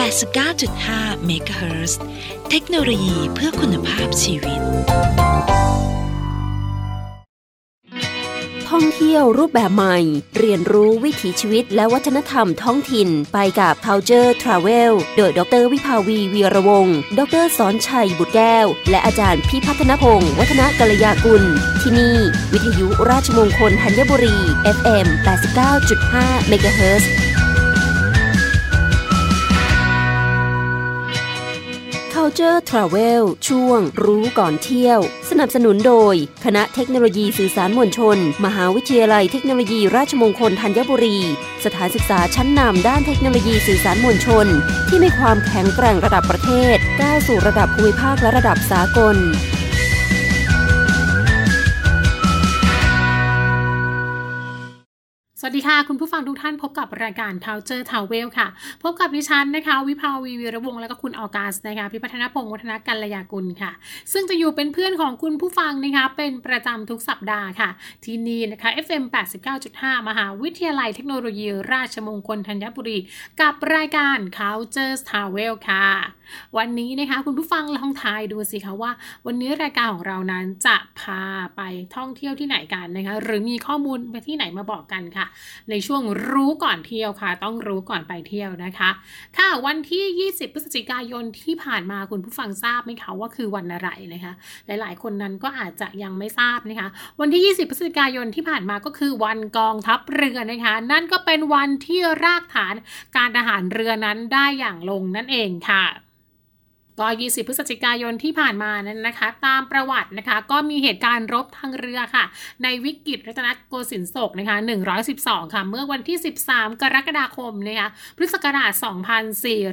89.5 MHz เทคโนโลยีเพื่อคุณภาพชีวิต ท่องเที่ยวรูปแบบใหม่ เรียนรู้วิถีชีวิตและวัฒนธรรมท้องถิ่น ไปกับ Culture Travel โดยดรวิภาวีวีระวงศ์ดรสอนชัยบุตรแก้ว และอาจารย์พิพัฒนพงศ์วัฒนกัลยากุล ที่นี่ วิทยุราชมงคลธัญบุรี FM 89.5 MHz Culture Travel ช่วงรู้ก่อนเที่ยว สนับสนุนโดย คณะเทคโนโลยีสื่อสารมวลชน มหาวิทยาลัยเทคโนโลยีราชมงคลธัญบุรี สถานศึกษาชั้นนำด้านเทคโนโลยีสื่อสารมวลชน ที่มีความแข็งแกร่งระดับประเทศก้าวสู่ระดับภูมิภาคและระดับสากล สวัสดีค่ะ คุณผู้ฟังทุกท่านพบกับรายการเทาเจอเทาเวลค่ะ พบกับดิฉันนะคะ วิภาวีวีระวงและก็คุณออกัสนะคะพิพัฒนพงศ์วัฒนกัลยากุลค่ะ ซึ่งจะอยู่เป็นเพื่อนของคุณผู้ฟังนะคะ เป็นประจำทุกสัปดาห์ค่ะ ที่นี่นะคะ FM 89.5 มหาวิทยาลัยเทคโนโลยี ราชมงคลธัญบุรี กับรายการเทาเจอเทาเวลค่ะ วันนี้นะคะคุณผู้ฟังลองทายดูสิคะว่า วันนี้รายการของเรานั้นจะพาไปท่องเที่ยวที่ไหนกันนะคะหรือมีข้อมูลไปที่ไหนมาบอกกันค่ะ ในช่วงรู้ก่อนเที่ยวค่ะ ต้องรู้ก่อนไปเที่ยวนะคะค่ะวันที่ 20 พฤศจิกายนที่ผ่านมาคุณผู้ฟังทราบไหมคะว่าคือวันอะไรนะคะ หลายๆ คนนั้นก็อาจจะยังไม่ทราบนะคะ วันที่ 20 พฤศจิกายนที่ผ่านมาก็คือวันกองทัพเรือนะคะ นั่นก็เป็นวันที่รากฐานการทหารเรือนั้นได้อย่างลงนั่นเองค่ะ ก็ 20 พฤศจิกายนที่ผ่านมานั้นนะคะ ตามประวัตินะคะ ก็มีเหตุการณ์รบทางเรือค่ะ ในวิกฤตรัตนโกสินทร์ศกนะคะ 112 ค่ะ เมื่อวันที่ 13 กรกฎาคมนะคะพุทธศักราช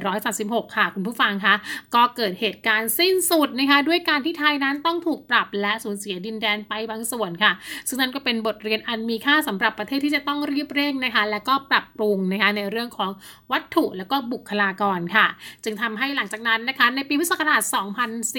2436 ค่ะ คุณผู้ฟังคะ ก็เกิดเหตุการณ์สิ้นสุดนะคะ ด้วยการที่ไทยนั้นต้องถูกปรับและสูญเสียดินแดนไปบางส่วนค่ะ ซึ่งนั่นก็เป็นบทเรียนอันมีค่าสำหรับประเทศที่จะต้องรีบเร่งนะคะ และก็ปรับปรุงนะคะในเรื่องของวัตถุและก็บุคลากรค่ะ จึงทำให้หลังจากนั้นนะคะในปีพุทธศักราช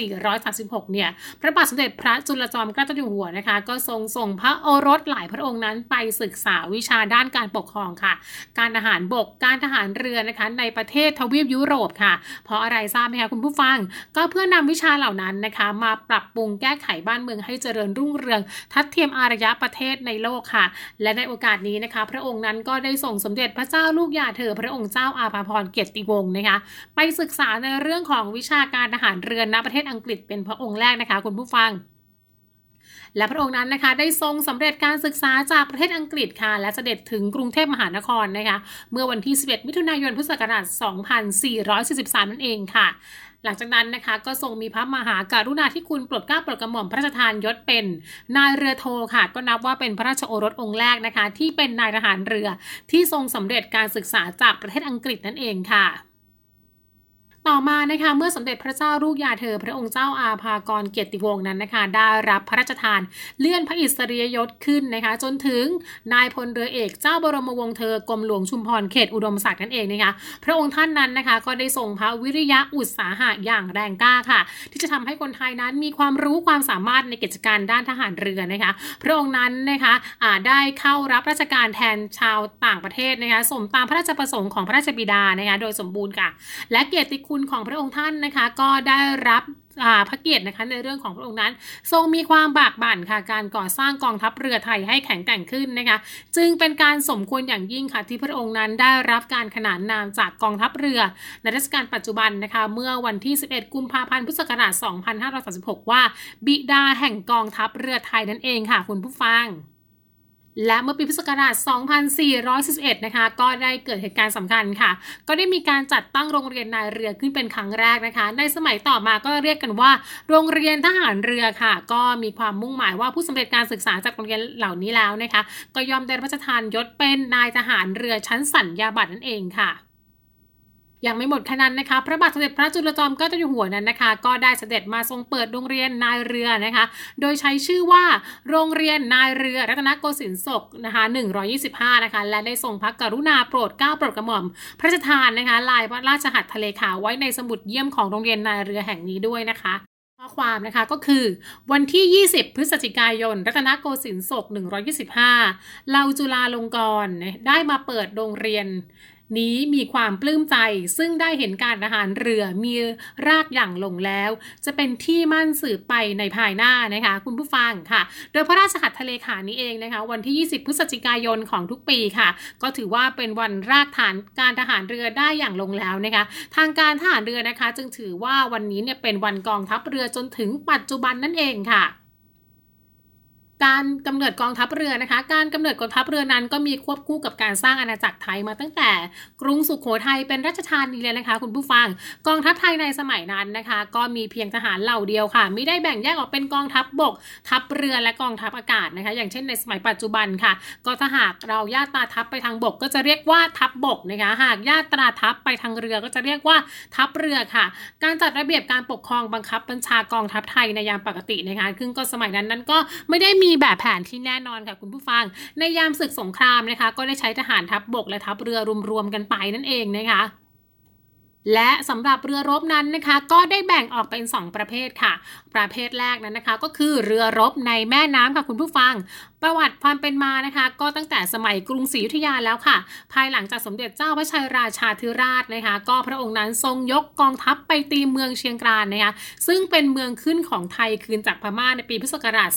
2436 เนี่ย พระบาทสมเด็จพระจุลจอมเกล้าเจ้าอยู่หัวนะคะ ก็ทรงส่งพระโอรสหลายพระองค์นั้นไปศึกษาวิชาด้านการปกครองค่ะ การทหารบก การทหารเรือนะคะ ในประเทศทวีปยุโรปค่ะ เพราะอะไรทราบไหมคะคุณผู้ฟัง ก็เพื่อนำวิชาเหล่านั้นนะคะ มาปรับปรุงแก้ไขบ้านเมืองให้เจริญรุ่งเรือง ทัดเทียมอารยะประเทศในโลกค่ะ และในโอกาสนี้นะคะ พระองค์นั้นก็ได้ส่งสมเด็จพระเจ้าลูกยาเธอพระองค์เจ้าอาภาพรเกียรติวงศ์นะคะ ไปศึกษาในเรื่องของวิชาการทหารเรือนณประเทศอังกฤษเป็นพระองค์แรกนะคะ คุณผู้ฟัง และพระองค์นั้นนะคะได้ทรงสำเร็จการศึกษาจากประเทศอังกฤษค่ะ และเสด็จถึงกรุงเทพมหานครนะคะ เมื่อวันที่ 11 มิถุนายนพุทธศักราช 2443 นั่นเองค่ะหลังจากนั้นนะคะก็ทรงมีพระมหาการุณาธิคุณโปรดเกล้าโปรดกระหม่อมพระราชทานยศเป็นนายเรือโทค่ะ ก็นับว่าเป็นพระราชโอรสองค์แรกนะคะ ที่เป็นนายทหารเรือที่ทรงสำเร็จการศึกษาจากประเทศอังกฤษนั่นเองค่ะ ต่อมานะคะเมื่อสมเด็จพระเจ้าลูกยาเธอ พระองค์เจ้าอาภากรเกียรติวงศ์นั้นนะคะได้รับพระราชทานเลื่อนพระอิสริยยศขึ้นนะคะ จนถึงนายพลเรือเอกเจ้าบรมวงศ์เธอกรมหลวงชุมพรเขตอุดมศักดิ์นั่นเองนะคะพระองค์ท่านนั้นนะคะก็ได้ทรงพระวิริยะอุตสาหะอย่างแรงกล้าค่ะ ที่จะทำให้คนไทยนั้นมีความรู้ความสามารถในกิจการด้านทหารเรือนะคะพระองค์นั้นนะคะะได้เข้ารับราชการแทนชาวต่างประเทศนะคะสมตามพระราชประสงค์ของพระราชบิดานะคะโดยสมบูรณ์ค่ะ และเกียรติคุณของพระองค์ท่านนะคะ ก็ได้รับพระเกียรตินะคะในเรื่องของพระองค์นั้น ทรงมีความบากบั่นค่ะการก่อสร้างกองทัพเรือไทยให้แข็งแกร่งขึ้นนะคะ จึงเป็นการสมควรอย่างยิ่งค่ะที่พระองค์นั้นได้รับการขนานนามจากกองทัพเรือในรัชกาลปัจจุบันนะคะ เมื่อวันที่ 11 กุมภาพันธ์พุทธศักราช 2536 ว่า บิดาแห่งกองทัพเรือไทยนั่นเองค่ะ คุณผู้ฟัง และเมื่อปีพุทธศักราช 2411 นะคะ ก็ได้เกิดเหตุการณ์สำคัญค่ะ ก็ได้มีการจัดตั้งโรงเรียนนายเรือขึ้นเป็นครั้งแรกนะคะ ในสมัยต่อมาก็เรียกกันว่า โรงเรียนทหารเรือค่ะ ก็มีความมุ่งหมายว่าผู้สำเร็จการศึกษาจากโรงเรียนเหล่านี้แล้วนะคะ ก็ยอมได้พระราชทานยศเป็นนายทหารเรือชั้นสัญญาบัตรนั่นเองค่ะ ยังไม่หมดแค่นั้นนะคะ พระบาทสมเด็จพระจุลจอมเกล้าเจ้าอยู่หัวนั้นนะคะ ก็ได้เสด็จมาทรงเปิดโรงเรียนนายเรือนะคะ โดยใช้ชื่อว่าโรงเรียนนายเรือรัตนโกสินทร์ศกนะคะ125 นะคะ และได้ทรงพระกรุณาโปรดเกล้าโปรดกระหม่อม พระราชทานนะคะ ลายพระราชหัตถ์ทะเลขาวไว้ในสมุดเยี่ยมของโรงเรียนนายเรือแห่งนี้ด้วยนะคะข้อความนะคะก็คือวันที่ 20 พฤศจิกายน รัตนโกสินทร์ศก 125 เราจุฬาลงกรณ์ได้มาเปิดโรงเรียน นี้มีความปลื้มใจ ซึ่งได้เห็นการทหารเรือมีรากอย่างลงแล้ว จะเป็นที่มั่นสืบไปในภายหน้านะคะ คุณผู้ฟังค่ะ โดยพระราชหัตถเลขานี้เองนะคะ วันที่ 20 พฤศจิกายนของทุกปีค่ะ ก็ถือว่าเป็นวันรากฐานการทหารเรือได้อย่างลงแล้วนะคะ ทางการทหารเรือนะคะ จึงถือว่าวันนี้เนี่ยเป็นวันกองทัพเรือจนถึงปัจจุบันนั่นเองค่ะ การกำเนิดกองทัพเรือนะคะ การกำเนิดกองทัพเรือนั้นก็มีควบคู่กับการสร้างอาณาจักรไทยมาตั้งแต่กรุงสุขโขทัยเป็นราชธานีเลยนะคะ คุณผู้ฟัง กองทัพไทยในสมัยนั้นนะคะ ก็มีเพียงทหารเหล่าเดียวค่ะ ไม่ได้แบ่งแยกออกเป็นกองทัพบกทัพเรือและกองทัพอากาศนะคะ อย่างเช่นในสมัยปัจจุบันค่ะ ก็ถ้าหากเราญาตราทัพไปทางบก ก็จะเรียกว่าทัพบกนะคะ หากญาตราทัพไปทางเรือก็จะเรียกว่าทัพเรือค่ะ การจัดระเบียบการปกครองบังคับบัญชากองทัพไทยในยามปกตินะคะซึ่งก็สมัยนั้นนั้นก็ไม่ได้มีมีแบบแผนที่แน่นอนค่ะคุณผู้ฟัง ในยามศึกสงครามนะคะ ก็ได้ใช้ทหารทัพบบกและทัพเรือรวมๆกันไปนั่นเองนะคะและสำหรับเรือรบนั้นนะคะ ก็ได้แบ่งออกเป็น 2 ประเภทค่ะ ประเภทแรกนั้นนะคะ ก็คือเรือรบในแม่น้ำค่ะคุณผู้ฟัง ประวัติความเป็นมานะคะ ก็ตั้งแต่สมัยกรุงศรีอยุธยาแล้วค่ะ ภายหลังจากสมเด็จเจ้าพระชัยราชาธิราชนะคะ ก็พระองค์นั้นทรงยกกองทัพไปตีเมืองเชียงกรานนะคะซึ่งเป็นเมืองขึ้นของไทยคืนจากพม่าในปีพุทธศักราช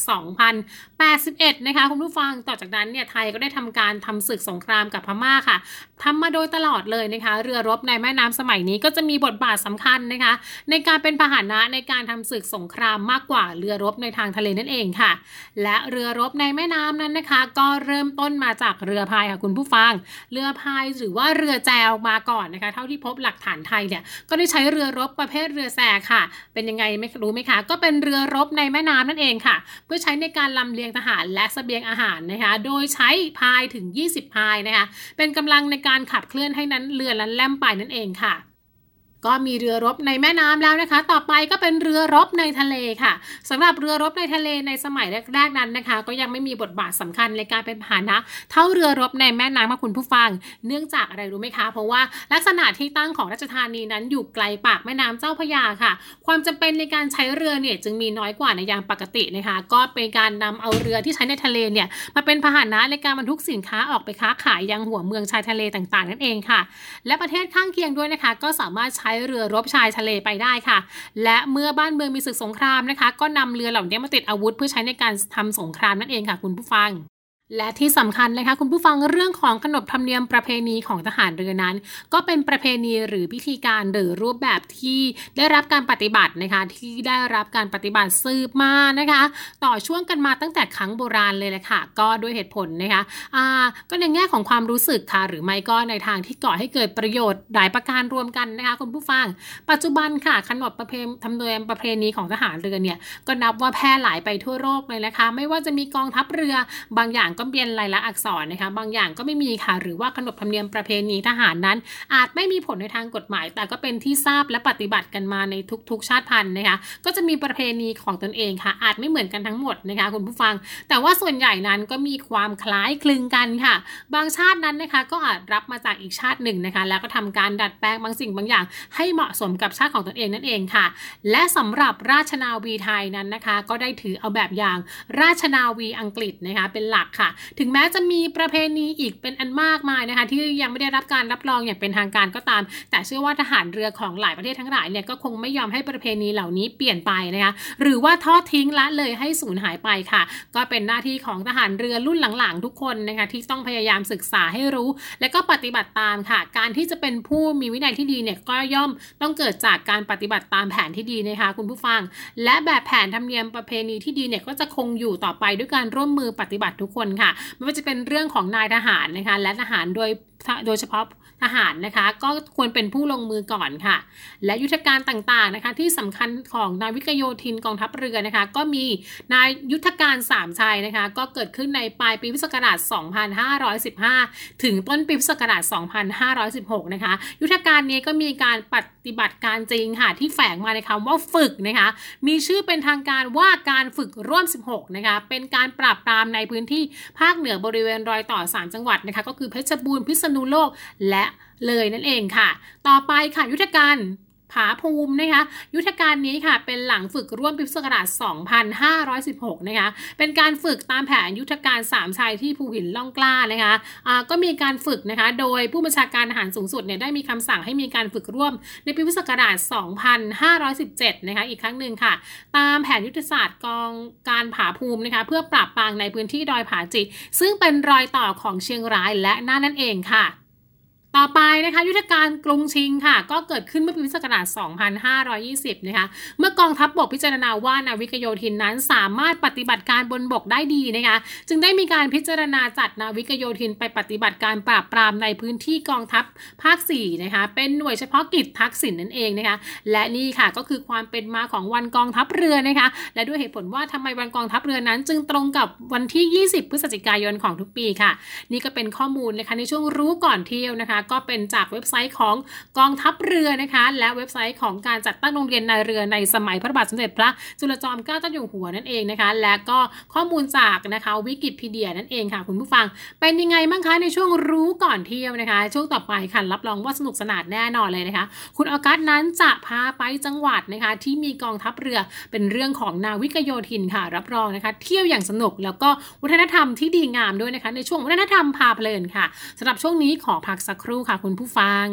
2081 นะคะคุณผู้ฟังต่อจากนั้นเนี่ยไทยก็ได้ทำการทำศึกสงครามกับพม่าค่ะทำมาโดยตลอดเลยนะคะ เรือรบในแม่น้ำสมัยนี้ก็จะมีบทบาทสำคัญนะคะ ในการเป็นพาหนะในการทำศึกสงครามมากกว่าเรือรบในทางทะเลนั่นเองค่ะ และเรือรบในแม่น้ำนั้นนะคะ ก็เริ่มต้นมาจากเรือพายค่ะคุณผู้ฟัง เรือพายหรือว่าเรือแจวมาก่อนนะคะ เท่าที่พบหลักฐานไทยเนี่ยก็ได้ใช้เรือรบประเภทเรือแซค่ะ เป็นยังไงไม่รู้ไหมคะ ก็เป็นเรือรบในแม่น้ำนั่นเองค่ะ เพื่อใช้ในการลำเลียงทหารและสเสบียงอาหารนะคะ โดยใช้พายถึง 20 พายนะคะ เป็นกำลังในการขับเคลื่อนให้นั้นเรือลันแล่มไปนั่นเองค่ะ ก็มีเรือรบในแม่น้ำแล้วนะคะ ต่อไปก็เป็นเรือรบในทะเลค่ะสำหรับเรือรบในทะเลในสมัยแรกๆนั้นนะคะ ก็ยังไม่มีบทบาทสำคัญในการเป็นพาหนะ เท่าเรือรบในแม่น้ำมาคุณผู้ฟัง เนื่องจากอะไรรู้ไหมคะ เพราะว่าลักษณะที่ตั้งของราชธานีนั้นอยู่ไกลปากแม่น้ำเจ้าพระยาค่ะ ความจำเป็นในการใช้เรือเนี่ยจึงมีน้อยกว่าในยามปกตินะคะ ก็เป็นการนำเอาเรือที่ใช้ในทะเลเนี่ยมาเป็นพาหนะในการบรรทุกสินค้าออกไปค้าขายยังหัวเมืองชายทะเลต่างๆ นั่นเองค่ะ และประเทศข้างเคียงด้วยนะคะ ก็สามารถใช้เรือรบชายทะเลไปได้ค่ะ และเมื่อบ้านเมืองมีศึกสงครามนะคะ ก็นำเรือเหล่านี้มาติดอาวุธเพื่อใช้ในการทำสงครามนั่นเองค่ะ คุณผู้ฟัง และที่สำคัญนะคะคุณผู้ฟังเรื่องของขนบธรรมเนียมประเพณีของทหารเรือนั้น ก็เป็นประเพณีหรือพิธีการหรือรูปแบบที่ได้รับการปฏิบัตินะคะที่ได้รับการปฏิบัติสืบมานะคะ ต่อช่วงกันมาตั้งแต่ครั้งโบราณเลยแหละค่ะ ก็ด้วยเหตุผลนะคะอ่าก็ในแง่ของความรู้สึกค่ะ หรือไม่ก็ในทางที่ก่อให้เกิดประโยชน์หลายประการรวมกันนะคะคุณผู้ฟัง ปัจจุบันค่ะขนบประเพณีธรรมเนียมประเพณีของทหารเรือเนี่ยก็นับว่าแพร่หลายไปทั่วโลกเลยนะคะ ไม่ว่าจะมีกองทัพเรือบางอย่างก็เปลี่ยนลายลักษณ์อักษรนะคะ บางอย่างก็ไม่มีค่ะ หรือว่าขนบธรรมเนียมประเพณีทหารนั้น อาจไม่มีผลในทางกฎหมาย แต่ก็เป็นที่ทราบและปฏิบัติกันมาในทุกๆ ชาติพันธุ์นะคะ ก็จะมีประเพณีของตนเองค่ะ อาจไม่เหมือนกันทั้งหมดนะคะคุณผู้ฟัง แต่ว่าส่วนใหญ่นั้นก็มีความคล้ายคลึงกันค่ะ บางชาตินั้นนะคะ ก็อาจรับมาจากอีกชาติหนึ่งนะคะ แล้วก็ทำการดัดแปลงบางสิ่งบางอย่าง ให้เหมาะสมกับชาติของตนเองนั่นเองค่ะ และสำหรับราชนาวีไทยนั้นนะคะ ก็ได้ถือเอาแบบอย่างราชนาวีอังกฤษนะคะเป็นหลักค่ะถึงแม้จะมีประเพณีอีกเป็นอันมากมายนะคะ ที่ยังไม่ได้รับการรับรองอย่างเป็นทางการก็ตาม แต่เชื่อว่าทหารเรือของหลายประเทศทั้งหลายเนี่ยก็คงไม่ยอมให้ประเพณีเหล่านี้เปลี่ยนไปนะคะหรือว่าทอดทิ้งละเลยให้สูญหายไปค่ะ ก็เป็นหน้าที่ของทหารเรือรุ่นหลังๆ ทุกคนนะคะที่ต้องพยายามศึกษาให้รู้ และก็ปฏิบัติตามค่ะ การที่จะเป็นผู้มีวินัยที่ดีเนี่ยก็ย่อมต้องเกิดจากการปฏิบัติตามแผนที่ดีนะคะคุณผู้ฟัง และแบบแผนธรรมเนียมประเพณีที่ดีเนี่ยก็จะคงอยู่ต่อไปด้วยการร่วมมือปฏิบัติทุกคนค่ะ ไม่ว่าจะเป็นเรื่องของนายทหารนะคะ และทหารโดยโดยเฉพาะทหารนะคะ ก็ควรเป็นผู้ลงมือก่อนค่ะ และยุทธการต่างๆนะคะ ที่สำคัญของนาวิกโยธินกองทัพเรือนะคะ ก็มีนายยุทธการสามชัยนะคะ ก็เกิดขึ้นในปลายปีพุทธศักราช 2515 ถึงต้นปีพุทธศักราช 2516 นะคะ ยุทธการนี้ก็มีการป ฏิบัติการจริงค่ะที่แฝงมาในคำว่าฝึกนะคะ มีชื่อเป็นทางการว่าการฝึกร่วม 16 นะคะ เป็นการปราบปรามในพื้นที่ภาคเหนือบริเวณรอยต่อ 3 จังหวัดนะคะ ก็คือเพชรบูรณ์พิษณุโลกและเลยนั่นเองค่ะ ต่อไปค่ะยุทธการ ผาภูมินะคะยุทธการนี้ค่ะเป็นหลังฝึกร่วมปีพุทธศักราช 2516 นะคะเป็นการฝึกตามแผนยุทธการสามชายที่ภูหินล่องกล้านะคะะก็มีการฝึกนะคะโดยผู้บัญชาการทหารสูงสุดเนี่ยได้มีคำสั่งให้มีการฝึกร่วมในปีพุทธศักราช 2517 นะคะอีกครั้งหนึ่งค่ะ ตามแผนยุทธศาสตร์กองการผาภูมินะคะเพื่อปราบปรางในพื้นที่ดอยผาจิ ซึ่งเป็นรอยต่อของเชียงรายและน่านนั่นเองค่ะ ต่อไปนะคะยุทธการกรุงชิงค่ะ ก็เกิดขึ้นเมื่อปีพุทธศักราช 2520 นะคะ เมื่อกองทัพบบกพิจารณาว่านาวิกโยธินนั้นสามารถปฏิบัติการบนบกได้ดีนะคะ จึงได้มีการพิจารณาจัดนาวิกโยธินไปปฏิบัติการปราบปรามในพื้นที่กองทัพภาค 4 นะคะ เป็นหน่วยเฉพาะกิจทักษิณนนั่นเองนะคะ และนี่ค่ะก็คือความเป็นมาของวันกองทัพเรือนะคะ และด้วยเหตุผลว่าทำไมวันกองทัพเรือนั้น จึงตรงกับวันที่ 20 พฤศจิกายนของทุกปีค่ะ นี่ก็เป็นข้อมูลนะคะในช่วงรู้ก่อนเที่ยวนะคะก็เป็นจากเว็บไซต์ของกองทัพเรือนะคะ และเว็บไซต์ของการจัดตั้งโรงเรียนนายเรือในสมัยพระบาทสมเด็จพระจุลจอมเกล้าเจ้าอยู่หัวนั่นเองนะคะ และก็ข้อมูลจากนะคะวิกิพีเดียนั่นเองค่ะคุณผู้ฟัง เป็นยังไงบ้างคะในช่วงรู้ก่อนเที่ยวนะคะ ช่วงต่อไปค่ะรับรองว่าสนุกสนานแน่นอนเลยนะคะ คุณออกัสนั้นจะพาไปจังหวัดนะคะ ที่มีกองทัพเรือเป็นเรื่องของนาวิกโยธินค่ะ รับรองนะคะ เที่ยวอย่างสนุกแล้วก็วัฒนธรรมที่ดีงามด้วยนะคะ ในช่วงวัฒนธรรมพาเพลินค่ะสำหรับช่วงนี้ขอพักสักครู่รู่ค่ะคุณผู้ฟัง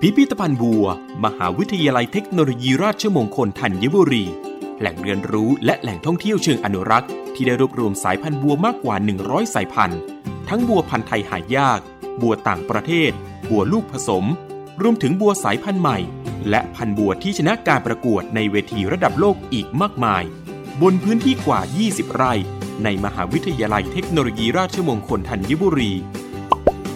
พิพิธภัณฑ์บัว มหาวิทยาลัยเทคโนโลยีราชมงคลธัญบุรี แหล่งเรียนรู้และแหล่งท่องเที่ยวเชิงอนุรักษ์ ที่ได้รวบรวมสายพันธุ์บัวมากกว่า 100 สายพันธุ์ ทั้งบัวพันธุ์ไทยหายาก บัวต่างประเทศ บัวลูกผสม รวมถึงบัวสายพันธุ์ใหม่ และพันธุ์บัวที่ชนะการประกวดในเวทีระดับโลกอีกมากมาย บนพื้นที่กว่า 20 ไร่ในมหาวิทยาลัยเทคโนโลยีราชมงคลธัญบุรี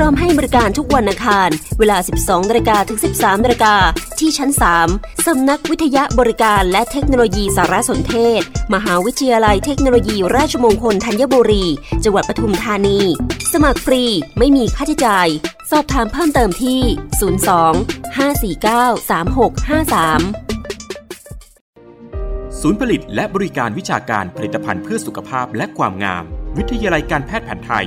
ร้อมให้บริการทุกวันอังคาร เวลา 12นาฬิกาถึง 13นาฬิกาที่ชั้น 3 สำนักวิทยาบริการและเทคโนโลยีสารสนเทศ มหาวิทยาลัยเทคโนโลยีราชมงคลธัญบุรี จังหวัดปทุมธานี สมัครฟรีไม่มีค่าใช้จ่าย สอบถามเพิ่มเติมที่ 02 549 3653ศูนย์ผลิตและบริการวิชาการผลิตภัณฑ์เพื่อสุขภาพและความงาม วิทยาลัยการแพทย์แผนไทย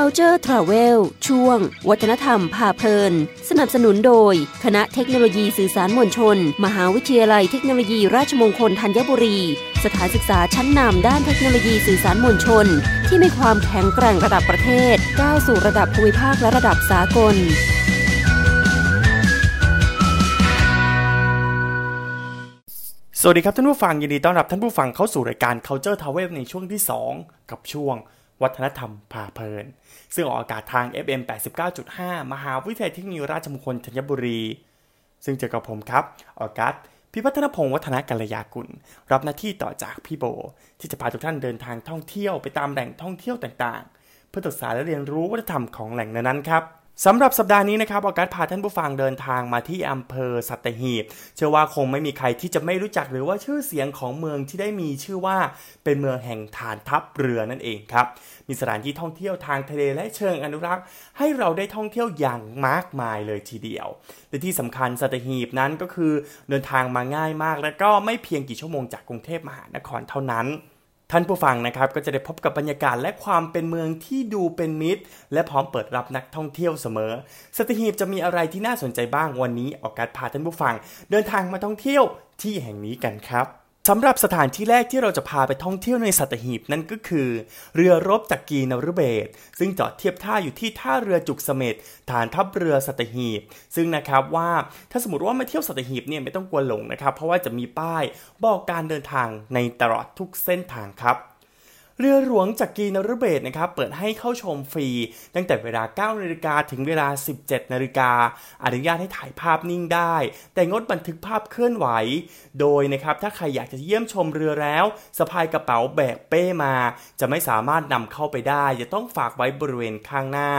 Culture Travel ช่วง วัฒนธรรมพาเพลิน สนับสนุนโดย คณะเทคโนโลยีสื่อสารมวลชน มหาวิทยาลัยเทคโนโลยีราชมงคลธัญบุรี สถานศึกษาชั้นนำด้านเทคโนโลยีสื่อสารมวลชน ที่มีความแข็งแกร่งระดับประเทศ ก้าวสู่ระดับภูมิภาคและระดับสากลสวัสดีครับท่านผู้ฟังยินดีต้อนรับท่านผู้ฟังเข้าสู่รายการ Culture Travel ในช่วงที่ 2 กับช่วง วัฒนธรรมพาเพลิน ซึ่งออกอากาศทาง FM 89.5 มหาวิทยาลัยเทคโนโลยีราชมงคลธัญบุรี ซึ่งเจอกับผมครับ ออกัสพิพัฒนพงศ์วัฒนกัลยากุล รับหน้าที่ต่อจากพี่โบ ที่จะพาทุกท่านเดินทางท่องเที่ยวไปตามแหล่งท่องเที่ยวต่างๆ เพื่อศึกษาและเรียนรู้วัฒนธรรมของแหล่งนั้นๆครับ สำหรับสัปดาห์นี้นะครับออกัสพาท่านผู้ฟังเดินทางมาที่อำเภอสัตหีบ เชื่อว่าคงไม่มีใครที่จะไม่รู้จักหรือว่าชื่อเสียงของเมืองที่ได้มีชื่อว่าเป็นเมืองแห่งฐานทัพเรือนั่นเองครับ มีสถานที่ท่องเที่ยวทางทะเลและเชิงอนุรักษ์ ให้เราได้ท่องเที่ยวอย่างมากมายเลยทีเดียว และที่สำคัญสัตหีบนั้นก็คือเดินทางมาง่ายมาก และก็ไม่เพียงกี่ชั่วโมงจากกรุงเทพมหานครเท่านั้น ท่านผู้ฟังนะครับก็จะได้พบกับบรรยากาศและความเป็นเมืองที่ดูเป็นมิตร และพร้อมเปิดรับนักท่องเที่ยวเสมอ สตหีบจะมีอะไรที่น่าสนใจบ้างวันนี้ออกการพาท่านผู้ฟัง เดินทางมาท่องเที่ยวที่แห่งนี้กันครับ สำหรับสถานที่แรกที่เราจะพาไปท่องเที่ยวในสัตหีบนั่นก็คือ เรือรบจักกีนรเบศซึ่งจอดเทียบท่าอยู่ที่ท่าเรือจุกเสม็ดฐานทัพเรือสัตหีบ ซึ่งนะครับว่าถ้าสมมติว่ามาเที่ยวสัตหีบเนี่ยไม่ต้องกลัวหลงนะครับ เพราะว่าจะมีป้ายบอกการเดินทางในตลอดทุกเส้นทางครับ เรือหลวงจากกีนรเบศนะครับเปิดให้เข้าชมฟรี ตั้งแต่เวลา 9 นาฬิกาถึงเวลา 17 นาฬิกาอนุญาตให้ถ่ายภาพนิ่งได้ แต่งดบันทึกภาพเคลื่อนไหว โดยนะครับถ้าใครอยากจะเยี่ยมชมเรือแล้วสะพายกระเป๋าแบกเป้มา จะไม่สามารถนำเข้าไปได้ จะต้องฝากไว้บริเวณข้างหน้า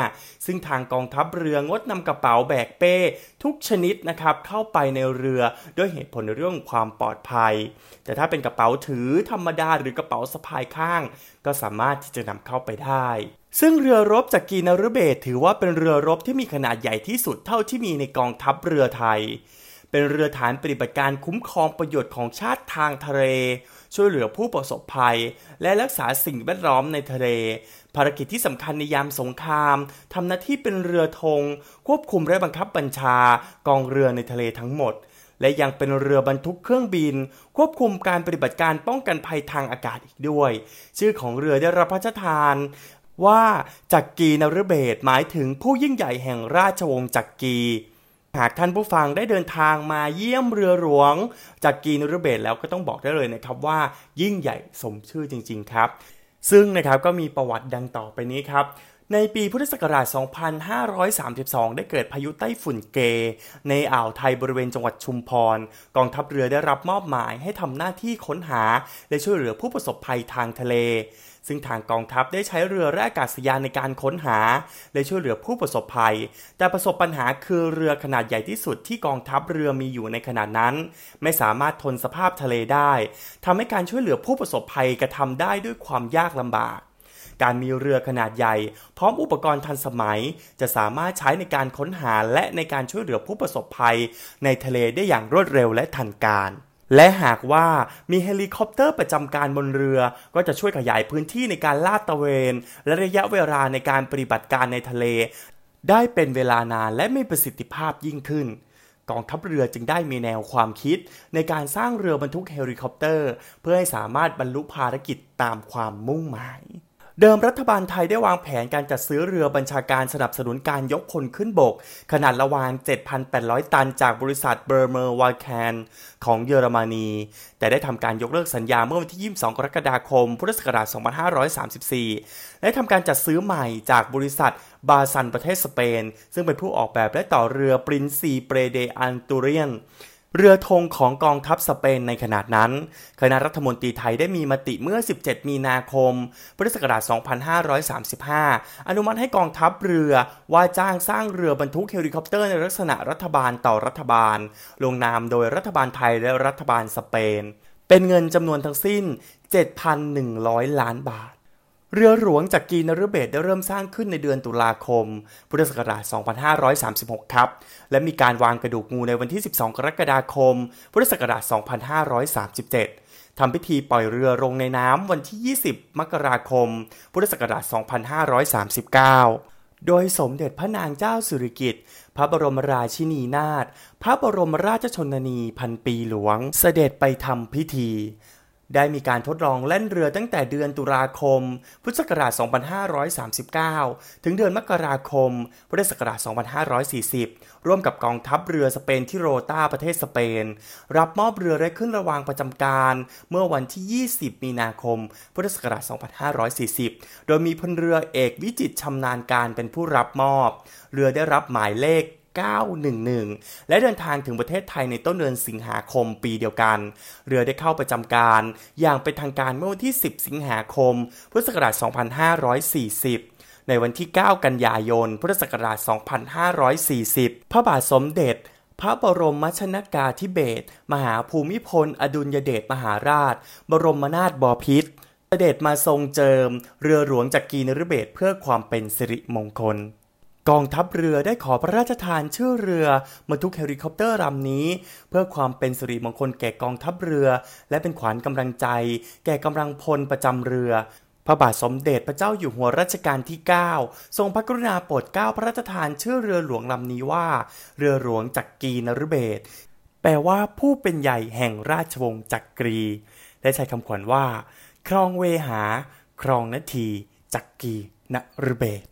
ซึ่งทางกองทัพเรืองดนำกระเป๋าแบกเป้ ทุกชนิดนะครับเข้าไปในเรือด้วยเหตุผลเรื่องความปลอดภัย แต่ถ้าเป็นกระเป๋าถือธรรมดาหรือกระเป๋าสะพายข้างก็สามารถที่จะนำเข้าไปได้ ซึ่งเรือรบจากกีนารเบศถือว่าเป็นเรือรบที่มีขนาดใหญ่ที่สุดเท่าที่มีในกองทัพเรือไทย เป็นเรือฐานปฏิบัติการคุ้มครองประโยชน์ของชาติทางทะเล ช่วยเหลือผู้ประสบภัย และรักษาสิ่งแวดล้อมในทะเล ภารกิจที่สำคัญในยามสงครามทำหน้าที่เป็นเรือธงควบคุมและบังคับบัญชากองเรือในทะเลทั้งหมด และยังเป็นเรือบรรทุกเครื่องบิน ควบคุมการปฏิบัติการป้องกันภัยทางอากาศอีกด้วย ชื่อของเรือได้รับพระราชทานว่าจักรีนรเบศหมายถึงผู้ยิ่งใหญ่แห่งราชวงศ์จักรีหากท่านผู้ฟังได้เดินทางมาเยี่ยมเรือหลวงจักรีนรเบศแล้วก็ต้องบอกได้เลยนะครับว่ายิ่งใหญ่สมชื่อจริง ๆ ครับ ซึ่งนะครับก็มีประวัติดังต่อไปนี้ครับ ในปีพุทธศักราช 2532 ได้เกิดพายุไต้ฝุ่นเก ในอ่าวไทยบริเวณจังหวัดชุมพร กองทัพเรือได้รับมอบหมายให้ทำหน้าที่ค้นหา และช่วยเหลือผู้ประสบภัยทางทะเล ซึ่งทางกองทัพได้ใช้เรือและอากาศยานในการค้นหา และช่วยเหลือผู้ประสบภัย แต่ประสบปัญหาคือเรือขนาดใหญ่ที่สุดที่กองทัพเรือมีอยู่ในขณะนั้น ไม่สามารถทนสภาพทะเลได้ทำให้การช่วยเหลือผู้ประสบภัยกระทำได้ด้วยความยากลำบาก การมีเรือขนาดใหญ่ พร้อมอุปกรณ์ทันสมัย จะสามารถใช้ในการค้นหาและในการช่วยเหลือผู้ประสบภัย ในทะเลได้อย่างรวดเร็วและทันการและหากว่ามีเฮลิคอปเตอร์ประจำการบนเรือ ก็จะช่วยขยายพื้นที่ในการลาดตระเวน และระยะเวลาในการปฏิบัติการในทะเล ได้เป็นเวลานานและมีประสิทธิภาพยิ่งขึ้น กองทัพเรือจึงได้มีแนวความคิด ในการสร้างเรือบรรทุกเฮลิคอปเตอร์ เพื่อให้สามารถบรรลุภารกิจตามความมุ่งหมาย เดิมรัฐบาลไทยได้วางแผนการจัดซื้อเรือบัญชาการสนับสนุนการยกคนขึ้นบก ขนาดระวาง 7,800 ตันจากบริษัทเบรเมอร์วัลแคนของเยอรมนี แต่ได้ทำการยกเลิกสัญญาเมื่อวันที่ 22 กรกฎาคม พุทธศักราช 2534 และทำการจัดซื้อใหม่จากบริษัทบาซานประเทศสเปน ซึ่งเป็นผู้ออกแบบและต่อเรือปรินซีเปเดอัสตูเรียส เรือธงของกองทัพสเปนในขนาดนั้น คณะรัฐมนตรีไทยได้มีมติเมื่อ 17 มีนาคม พุทธศักราช 2535 อนุมัติให้กองทัพเรือว่าจ้างสร้างเรือบรรทุกเฮลิคอปเตอร์ในลักษณะรัฐบาลต่อรัฐบาล ลงนามโดยรัฐบาลไทยและรัฐบาลสเปน เป็นเงินจำนวนทั้งสิ้น 7,100 ล้านบาท เรือหลวงจักรีนฤเบศรได้เริ่มสร้างขึ้นในเดือนตุลาคม พุทธศักราช 2536 ครับ และมีการวางกระดูกงูในวันที่ 12 กรกฎาคม พุทธศักราช 2537 ทำพิธีปล่อยเรือลงในน้ำวันที่ 20 มกราคม พุทธศักราช 2539โดยสมเด็จพระนางเจ้าสุริกิติ์ พระบรมราชินีนาถ พระบรมราชชนนีพันปีหลวง เสด็จไปทำพิธี ได้มีการทดลองเล่นเรือตั้งแต่เดือนตุลาคม พุทธศักราช 2539 ถึงเดือนมกราคม พุทธศักราช 2540 ร่วมกับกองทัพเรือสเปนที่โรตาประเทศสเปน รับมอบเรือได้ขึ้นระวางประจำการ เมื่อวันที่ 20 มีนาคม พุทธศักราช 2540 โดยมีพลเรือเอกวิจิตชำนาญการเป็นผู้รับมอบ เรือได้รับหมายเลข 911 และเดินทางถึงประเทศไทยในต้นเดือนสิงหาคมปีเดียวกัน เรือได้เข้าประจำการอย่างเป็นทางการเมื่อวันที่ 10 สิงหาคม พุทธศักราช 2540ในวันที่ 9 กันยายน พุทธศักราช 2540 พระบาทสมเด็จ พระบรมชนกาธิเบศรมหาภูมิพล อดุลยเดชมหาราช บรมนาถบพิตรเสด็จมาทรงเจิม เรือหลวงจากกีนรเบศเพื่อความเป็นสิริมงคล กองทัพเรือได้ขอพระราชทานชื่อเรือบรรทุกเฮลิคอปเตอร์ลำนี้ เพื่อความเป็นสิริมงคลแก่กองทัพเรือ และเป็นขวัญกำลังใจ แก่กำลังพลประจำเรือ พระบาทสมเด็จพระเจ้าอยู่หัวรัชกาลที่ 9 ทรงพระกรุณาโปรดเกล้าพระราชทานชื่อเรือหลวงลำนี้ว่า เรือหลวงจักรีนฤเบศรแปลว่าผู้เป็นใหญ่แห่งราชวงศ์จักรี และใช้คำขวัญว่า ครองเวหา ครองนที จักรีนฤเบศร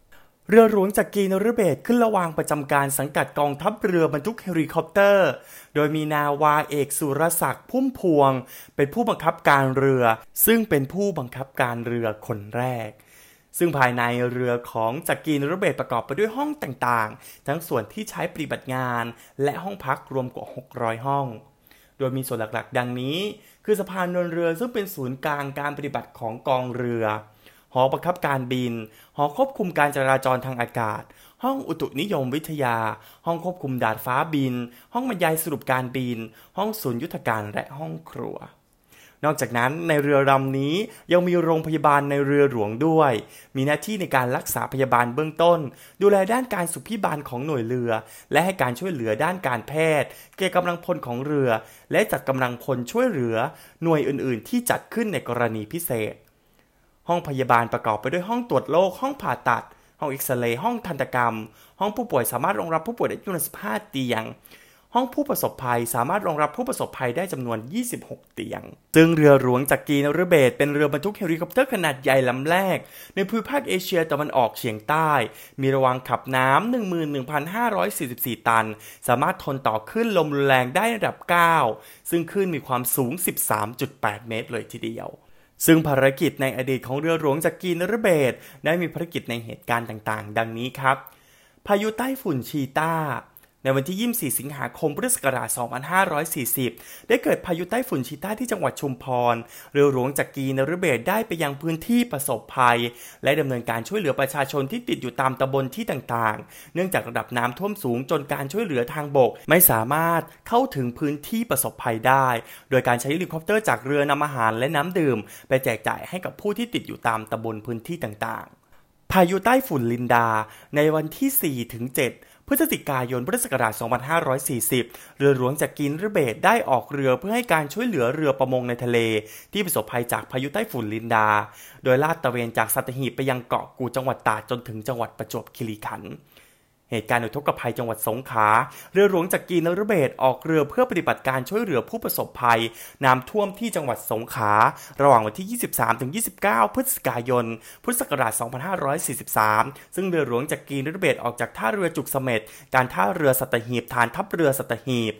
เรือหลวงจักรีนฤเบศรขึ้นระวางประจำการสังกัดกองทัพเรือบรรทุกเฮลิคอปเตอร์ โดยมีนาวาเอกสุรศักดิ์พุ่มพวง เป็นผู้บังคับการเรือ ซึ่งเป็นผู้บังคับการเรือคนแรก ซึ่งภายในเรือของจักรีนฤเบศประกอบไปด้วยห้องต่างๆ ทั้งส่วนที่ใช้ปฏิบัติงาน และห้องพักรวมกว่า 600 ห้อง โดยมีส่วนหลักๆ ดังนี้ คือสะพานเดินเรือซึ่งเป็นศูนย์กลางการปฏิบัติของกองเรือ หอบังคับการบิน หอควบคุมการจราจรทางอากาศ ห้องอุตุนิยมวิทยา ห้องควบคุมดาดฟ้าบิน ห้องบรรยายสรุปการบิน ห้องศูนย์ยุทธการและห้องครัวนอกจากนั้นในเรือลำนี้ยังมีโรงพยาบาลในเรือหลวงด้วย มีหน้าที่ในการรักษาพยาบาลเบื้องต้น ดูแลด้านการสุขพิบาลของหน่วยเรือ และให้การช่วยเหลือด้านการแพทย์แก่กำลังพลของเรือ และจัดกำลังพลช่วยเหลือ หน่วยอื่น ๆ ที่จัดขึ้นในกรณีพิเศษ ห้องพยาบาลประกอบไปด้วยห้องตรวจโรคห้องผ่าตัด ห้องเอ็กซเรย์ห้องทันตกรรม ห้องผู้ป่วยสามารถรองรับผู้ป่วยได้จำนวน15 เตียง ห้องผู้ประสบภัยสามารถรองรับผู้ประสบภัยได้จำนวน 26 เตียง ซึ่งเรือหลวงจักรีนฤเบศรเป็นเรือบรรทุกเฮลิคอปเตอร์ขนาดใหญ่ลำแรก ในภูมิภาคเอเชียตะวันออกเฉียงใต้ มีระวางขับน้ำ11,544 ตัน สามารถทนต่อคลื่นลมรุนแรงได้ระดับ 9 ซึ่งคลื่นมีความสูง 13.8 เมตรเลยทีเดียว ซึ่งภารกิจในอดีตของเรือหลวงจากกีนรเบศได้มีภารกิจในเหตุการณ์ต่างๆ ดังนี้ครับ พายุใต้ฝุ่นชีต้า ในวันที่ 24 สิงหาคม พุทธศักราช 2540 ได้เกิดพายุใต้ฝุ่นชีต้าที่จังหวัดชุมพร เรือหลวงจักรีนฤเบศได้ไปยังพื้นที่ประสบภัย และดำเนินการช่วยเหลือประชาชนที่ติดอยู่ตามตำบลที่ต่างๆ เนื่องจากระดับน้ำท่วมสูงจนการช่วยเหลือทางบก ไม่สามารถเข้าถึงพื้นที่ประสบภัยได้ โดยการใช้เฮลิคอปเตอร์จากเรือนำอาหารและน้ำดื่ม ไปแจกจ่ายให้กับผู้ที่ติดอยู่ตามตำบลพื้นที่ต่างๆพายุไต้ฝุ่นลินดาในวันที่ 4 ถึง 7 พฤศจิกายนพุทธศักราช 2540 เรือหลวงจักรีนฤเบศรได้ออกเรือเพื่อให้การช่วยเหลือเรือประมงในทะเล ที่ประสบภัยจากพายุไต้ฝุ่นลินดา โดยลาดตระเวนจากสัตหีบไปยังเกาะกูดจังหวัดตราดจนถึงจังหวัดประจวบคีรีขันธ์ เหตุการณ์อุทกภัยจังหวัดสงขลา เรือหลวงจากกีนรเบศออกเรือเพื่อปฏิบัติการช่วยเหลือผู้ประสบภัย น้ำท่วมที่จังหวัดสงขลา ระหว่างวันที่ 23-29 พฤศจิกายน พุทธศักราช 2543 ซึ่งเรือหลวงจากกีนรเบศออกจากท่าเรือจุกเสม็ดการท่าเรือสัตหีบฐานทัพเรือสัตหีบ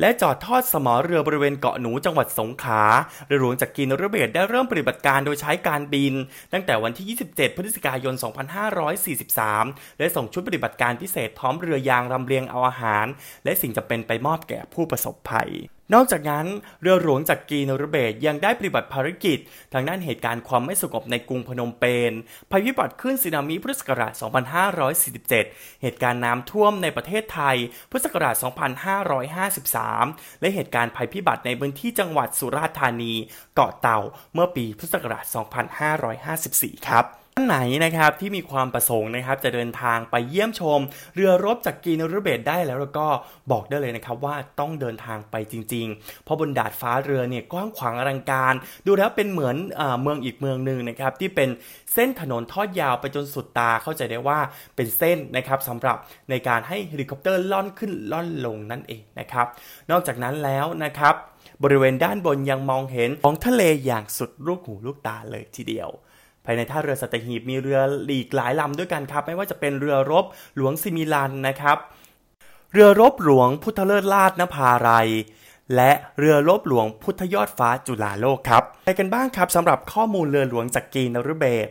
และจอดทอดสมอเรือบริเวณเกาะหนูจังหวัดสงขลาเรือหลวงจากกีนฤเบศรได้เริ่มปฏิบัติการโดยใช้การบิน ตั้งแต่วันที่ 27 พฤศจิกายน 2543 และส่งชุดปฏิบัติการพิเศษพร้อมเรือยางลำเลียงเอาอาหาร และสิ่งจำเป็นไปมอบแก่ผู้ประสบภัย นอกจากนั้นเรือหลวงจากกีนฤเบศรยังได้ปฏิบัติภารกิจ ทางด้านเหตุการณ์ความไม่สงบในกรุงพนมเปญภัยพิบัติคลื่นสึนามิพุทธศักราช 2547 เหตุการณ์น้ำท่วมในประเทศไทยพุทธศักราช 2553 และเหตุการณ์ภัยพิบัติในพื้นที่จังหวัดสุราษฎร์ธานี เกาะเต่าเมื่อปีพุทธศักราช 2554 ครับ ท่านไหนนะครับที่มีความประสงค์นะครับจะเดินทางไปเยี่ยมชม เรือรบจักรีนฤเบศรได้แล้วแล้วก็บอกได้เลยนะครับว่าต้องเดินทางไปจริง ๆ เพราะบนดาดฟ้าเรือเนี่ยกว้างขวางอลังการ ดูแล้วเป็นเหมือนเออเมืองอีกเมืองหนึ่งนะครับที่เป็นเส้นถนนทอดยาวไปจนสุดตาเข้าใจได้ว่าเป็นเส้นนะครับสำหรับในการให้เฮลิคอปเตอร์ร่อนขึ้นร่อนลงนั่นเองนะครับนอกจากนั้นแล้วนะครับบริเวณด้านบนยังมองเห็นของทะเลอย่างสุดลูกหูลูกตาเลยทีเดียว ภายในท่าเรือสัตหีบมีเรือหลีกหลายลำด้วยกันครับ ไม่ว่าจะเป็นเรือรบหลวงซิมิลันนะครับ เรือรบหลวงพุทธเลิศลาดนภาไรยและเรือรบหลวงพุทธยอดฟ้าจุฬาโลกครับไปกันบ้างครับสำหรับข้อมูลเรือหลวงจากกีนฤเบศ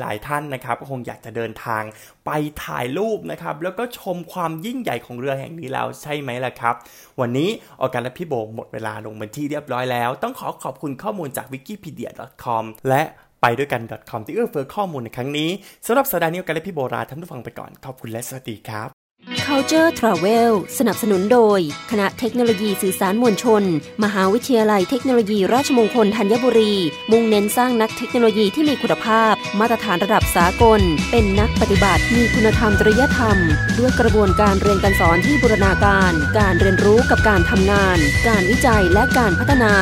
หลายท่านนะครับก็คงอยากจะเดินทางไปถ่ายรูปนะครับแล้วก็ชมความยิ่งใหญ่ของเรือแห่งนี้แล้วใช่ไหมล่ะครับ วันนี้ออการและพี่โบหมดเวลาลงเป็นที่เรียบร้อยแล้ว ต้องขอขอบคุณข้อมูลจาก wikipedia.com และ ไปด้วยกัน .com ที่เอื้อเฟื้อข้อมูลในครั้งนี้สำหรับสัปดาห์นี้อการและพี่โบราท่านผู้ฟังไปก่อนขอบคุณและสวัสดีครับ Culture Travel สนับสนุนโดย คณะเทคโนโลยีสื่อสารมวลชน มหาวิทยาลัยเทคโนโลยีราชมงคลธัญบุรี มุ่งเน้นสร้างนักเทคโนโลยีที่มีคุณภาพ มาตรฐานระดับสากล เป็นนักปฏิบัติ มีคุณธรรมจริยธรรม ด้วยกระบวนการเรียนการสอนที่บูรณาการ การเรียนรู้กับการทำงาน การวิจัยและการพัฒนา